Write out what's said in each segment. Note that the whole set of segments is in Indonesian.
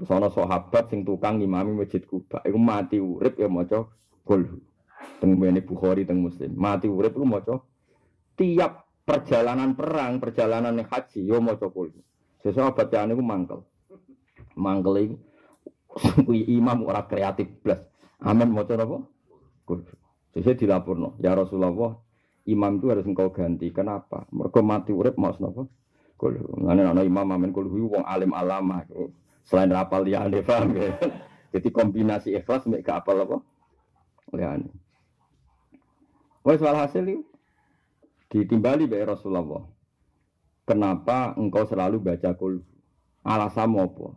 Terus ana sahabat sing tukang ngimami Masjid Kuba, iku mati urip ya maca kulhu. Teng mene Bukhari teng Muslim. Mati urip iku maca tiap perjalanan perang, perjalanan haji yo maca kulhu. Sesuatu bacaan iku mangkel. Mangkel iku imam ora kreatif blas. Amin maca napa? Kulhu. Sesuai dilapurno, ya Rasulullah, imam itu harus engkau ganti. Kenapa? Mereka mati urip mau napa? Kulhu. Ngene ana imam amin kulhu wong alim alama. Selain rapal liyane paham ya. Jadi kombinasi ikhlas mek gak apal apa? Liyane. Wes hasil itu ditimbali bae Rasulullah. Kenapa engkau selalu baca kul? Alasan apa?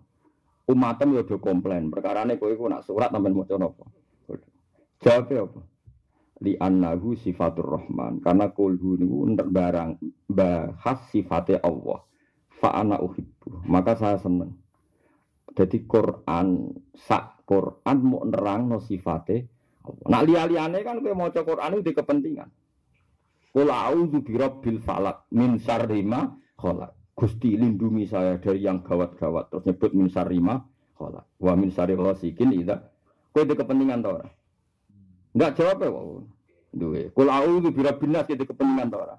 Umatem yo do komplain. Perkarane kowe iku nak surat sampean maca napa? Jawab apa? Li annahu sifatur rahman. Karena kulhu niku barang bahas sifatnya Allah. Fa ana uhibbu. Maka saya seneng. Jadi Quran sak Quran mau nerang no sifate. Nak liya-liyane kan kowe maca Quran itu kepentingan. Qul a'udzu birabbil falak min syarri ma khalaq. Gusti lindungi saya dari yang gawat-gawat. Terus nyebut min syarri ma khalaq. Wa min syarri ghasikin idza. Kowe itu kepentingan ta ora? Enggak jawab ya kok. Duwe. Qul a'udzu birabbin nas itu kepentingan ta ora?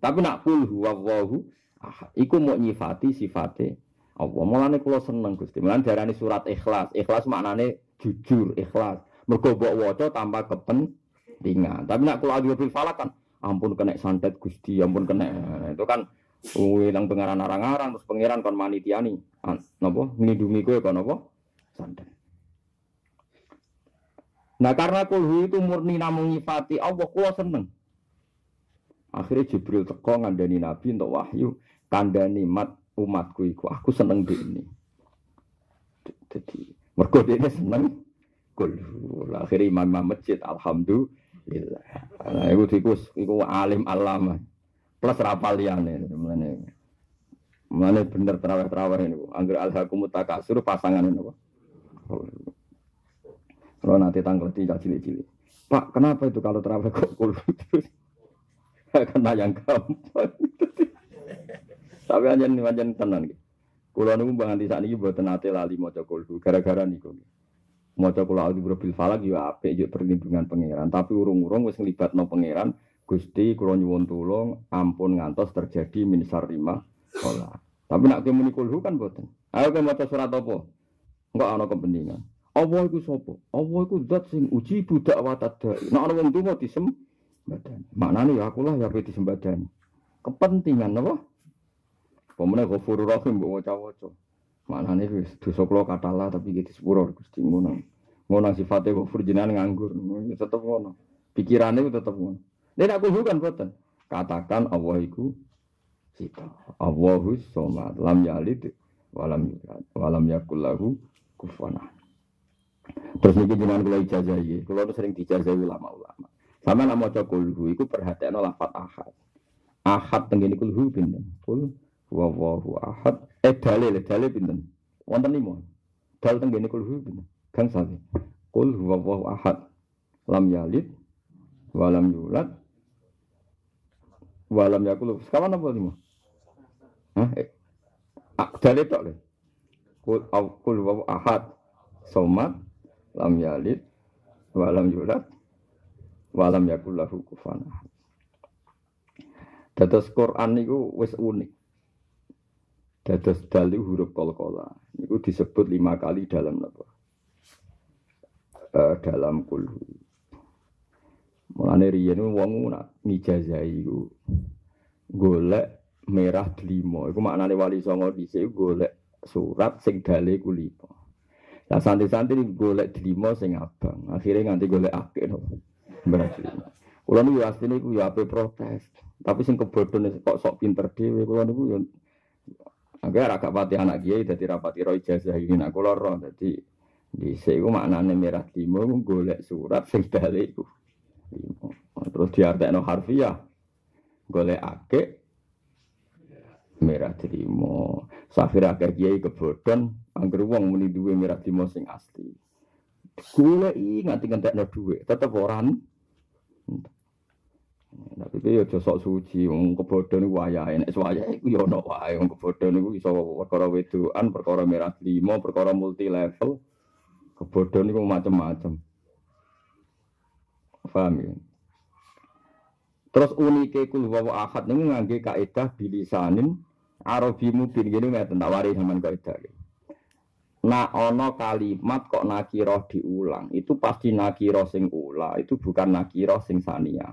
Tapi nak qul huwallahu ahad. Iku mau nyifati sifate. Mulane kula seneng Gusti. Mulane diarani surat ikhlas. Ikhlas maknane jujur, ikhlas. Mergo mbok waca tanpa kepentingan. Tapi nak kula adzul falak kan ampun kena santet Gusti, ampun kena. Itu kan wilang pengaran arang-arang terus pangeran kon manitiani. Napa nglindungi kowe kon apa? Santet. Nah karena kulhu itu murni namung nyifati Allah, kula seneng. Akhirnya Jibril teko ngandani Nabi untuk wahyu kandani mat umatku iku aku seneng ini. Jadi mergo ini seneng kul. Akhirnya imam masjid alhamdulillah. Nah, iku iku iku alim alama. Plus rapal liyane mulane. Mulane bener terawih-terawih ini. Angger alhaqum takasur pasangan ini. Kalau nanti tanggal tiga cilik-cilik. Pak, kenapa itu kalau terawih kok kul terus? Kena yang gampang. Tapi aja nih aja tenan gitu. Kulo nunggu bangan di saat ini buat nate lali mau kulhu gara-gara niku. Mau kulo aldi berbil falak juga ape juga perlindungan pangeran. Tapi urung-urung wis ngelibat no pangeran. Gusti kulo nyuwun tulung ampun ngantos terjadi min sarima olah. Tapi nak kemuni kulhu kan boten. Ayo ke maca surat apa? Enggak ana kepentingan. Allah iku sapa? Allah iku zat sing uji budak watadai. Nek ana wong tuwa disembadani. Maknane ya aku lah ya disembadani. Kepentingan apa? Pemenang ghafurur rahim mbok waca-waca. Maknane wis dosa kula katalah tapi gitu sepuro Gusti ngono. Ngono sifate ghafur jenengan nganggur. Tetep ngono. Pikirane itu tetep ngono. Nek aku bukan boten. Katakan Allah iku sita. Allahu somad lam yalid walam yulad walam yakul lahu kufuwan Terus niki jenengan kula ijazahi, kula sering dijazahi ulama-ulama. Sama nak maca kulhu iku perhatian lafat ahad. Ahad tenggene kulhu pinten? Kul Wallahu ahad. Eh dalil, dalil pinten? Wonten lima. Dal teng kene kulhu pinten? Kang sale. Qul huwallahu ahad. Lam yalid wa lam yulad wa lam yakul. Sekawan apa? Hah? Eh. Ah, dalil tok le. Qul huwallahu ahad. Somad lam yalid wa lam yulad wa yakul lahu kufuwan ahad. Quran niku wis unik. Dados dali huruf kolkola. Itu disebut lima kali dalam apa? Uh, dalam kulhu. Mulane riyen wong nak ngijazai iku golek merah delima. Iku maknane wali songo dhisik golek surat sing dale ku lima. Lah santri-santri golek delima sing abang. Akhirnya nganti golek akeh no. Berarti. Kulo niku asline iku ya ape protes. Tapi sing kebodhone kok sok pinter dhewe kulo niku ya Agar agak pati anak kiai jadi rapati roh ijazah ini nak kula roh dadi di sini maknane merah limo golek surat sing balik iku. Terus diartekno harfiah. Golek ake merah limo. Safir akeh kiai kebodhon angger wong muni duwe merah limo sing asli. Golek nganti ngentekno dhuwit tetep ora Itu ya aja sok suci, wong kebodohan iku wayahe, nek wayahe iku ya perkara wedoan, perkara merah lima, perkara multi level. Kebodohan iku macam-macam. Paham ya? Terus unike kul wa ahad niku ngangge kaidah bilisanin Arabi mubin gini ngeten tak wari kaidah. Nah ono kalimat kok nakiroh diulang, itu pasti nakiroh sing ula, itu bukan nakiroh sing sania.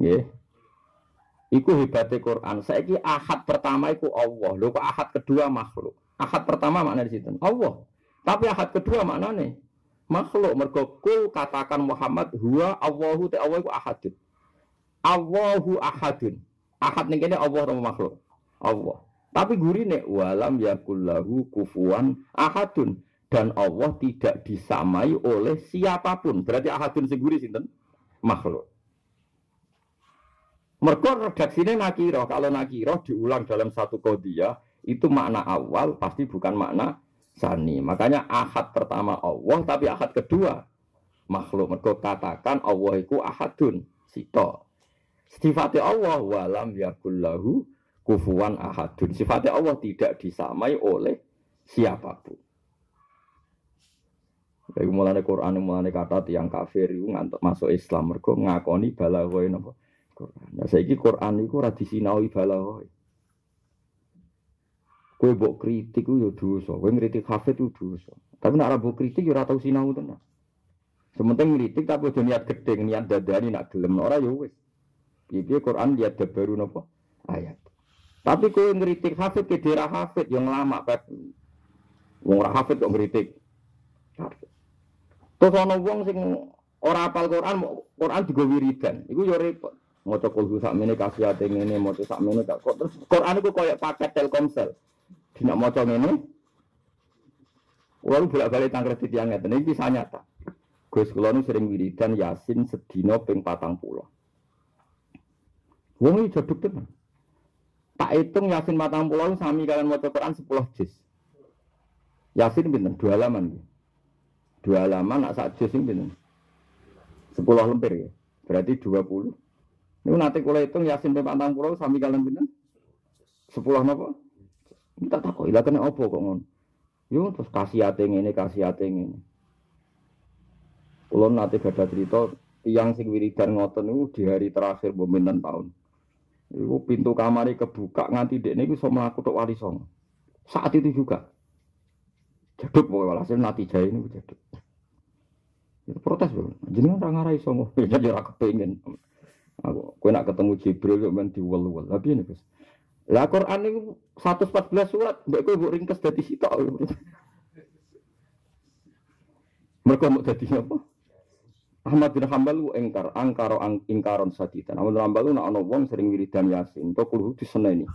Nggih. Iku hebatnya Quran. Saiki ahad pertama iku Allah. Lho kok ahad kedua makhluk. Ahad pertama makna di situ Allah. Tapi ahad kedua maknane makhluk mergo kul katakan Muhammad huwa Allahu ta Allah iku ahadun. Allahu ahadun. Ahad ning kene Allah atau makhluk. Allah. Tapi gurine walam yakullahu kufuan ahadun dan Allah tidak disamai oleh siapa pun. Berarti ahadun seguri sinten? Makhluk. Mereka redaksinya nakiroh. Kalau nakiroh diulang dalam satu kodiah, itu makna awal pasti bukan makna sani. Makanya ahad pertama Allah, tapi ahad kedua makhluk. Mereka katakan Allah itu ahadun. Sito. Sifatnya Allah walam yakullahu kufuan ahadun. Sifatnya Allah tidak disamai oleh siapa pun. Mulai Quran, mulai kata tiang kafir masuk Islam. Mereka ngakoni balaghoi napa Quran. Nah saiki Quran iku ora disinaui balaghah. Kowe kritik ku yo dosa, kowe ngritik hafid ku dosa. Tapi nek ora kritik yo ora tau sinau tenan. Sementing ngritik tapi aja niat gedhe, niat dadani nak gelem ora yo wis. Piye Quran lihat baru napa ayat. Tapi kowe ngritik hafid ke daerah hafid yang lama pep. Wong ora hafid kok ngritik. Terus ana wong sing ora apal Quran, Quran digo wiridan. Iku yo repot maca kulhu sakmene kasihate ngene maca sakmene kok terus Quran iku koyo paket Telkomsel dina maca ngene Lalu bolak-balik tangkret yang ngeten ini bisa nyata. Gus kula nu sering wiridan Yasin sedina ping pulau. Wong iki jaduk tenan. Tak hitung Yasin patang pulau sami kalian maca Quran 10 juz. Yasin pinten? Dua halaman. Dua halaman nak sak juz pinten? 10 lembar ya. Berarti 20 ini nanti kalau hitung yasin pe pantang pulau sami kalian pinten? Sepuluh nopo? Kita takut, ilah kena opo kok ngon. Yo terus kasih hati ini, kasih hati ini. Kalau nanti gada cerita, yang sing wiridan ngoten di hari terakhir pemintan tahun. Itu pintu kamar kebuka nganti dek ini bisa melakukan tok wali song. Saat itu juga. Jaduk pokoknya walhasil nanti jaya ini jaduk. Itu protes loh. Jenengan orang ngarai songo. Ya jadi orang kepengen. Nak ketemu Jibril men diwel-wel. Tapi ini Gus. Lah Quran itu 114 surat, mbek kowe mbok ringkes dadi sitok. Mereka mau dadi apa? Ahmad bin Hambal lu engkar, angkaro ang, ingkaron saditan. Ahmad bin Hambal lu nak ono wong sering wiridan Yasin, to kulhu diseneni.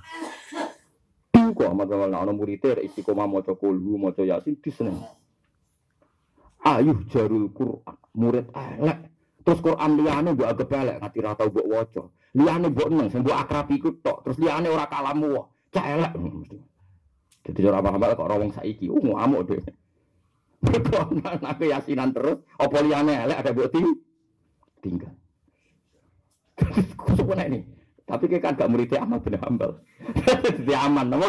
Kok Ahmad bin Hambal nak ono murid istiqomah maca kulhu, maca Yasin diseneni. Ayuh jarul Quran, murid elek Terus Quran liane mbok agak elek ngati ra tau mbok waca. Liyane mbok neng mbok akrab iku tok. Terus liane ora kalamu. Cak elek. Jadi ora paham kok ora wong saiki. Oh ngamuk deh. Nak yasinan terus apa liane elek ada mbok ting tinggal. Kusuk ini. Tapi kayak kan gak muridnya Ahmad bin Hambal. Jadi aman, nama.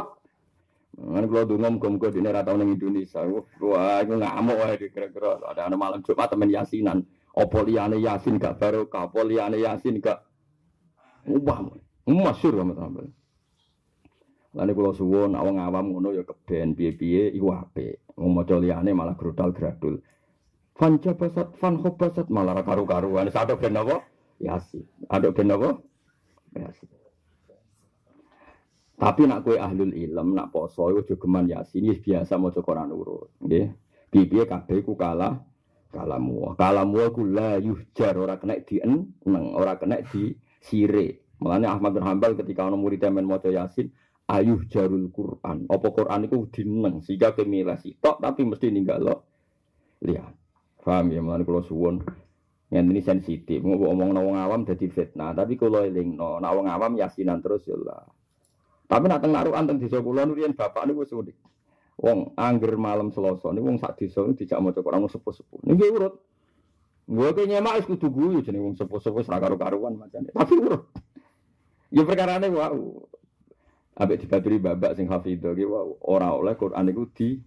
Kan kalau dulu muka-muka di negara tahun Indonesia, wah, itu ngamuk wah kira-kira ada malam Jumat temen yasinan. Apa liyane Yasin gak barokah, apa liyane Yasin gak ubah. Masyhur Ahmad Hambal. Lan kula suwun awang awam ngono ya keben piye-piye iku apik. Wong maca liyane malah grudal gradul. Fan jabasat fan khobasat malah karu-karuan. Satu ben apa? Yasin. Aduk ben apa? Yasin. Tapi nak kue ahlul ilm, nak poso, itu juga yasin, biasa mau Quran urut. Nggih. Piye kabeh ku kalah kalamu. Kalamu aku la yuhjar. Ora kena di neng ora kena di sire makanya Ahmad bin Hambal ketika orang murid men maca yasin ayuh jarul Quran. Apa Quran itu dineng? Sehingga kemilah sitok tapi mesti ninggal lo lihat. Paham ya makanya kalau suwon yang ini sensitif. Ngomong nawang awam jadi fitnah. Tapi kalau eling no nawang awam yasinan terus ya lah tapi nak tengah anteng di sekolah nurian bapak ini gue sudik Wong angger malam Selasa niku wong sak desa dijak maca Quran sepuh-sepuh. Niki urut. Gue ke nyemak wis kudu guyu jenenge wong sepuh-sepuh ora karo-karuan macane. Tapi urut. Ya perkarane wow. Ambek dibaduri babak sing hafidho ki wow ora oleh Quran iku di.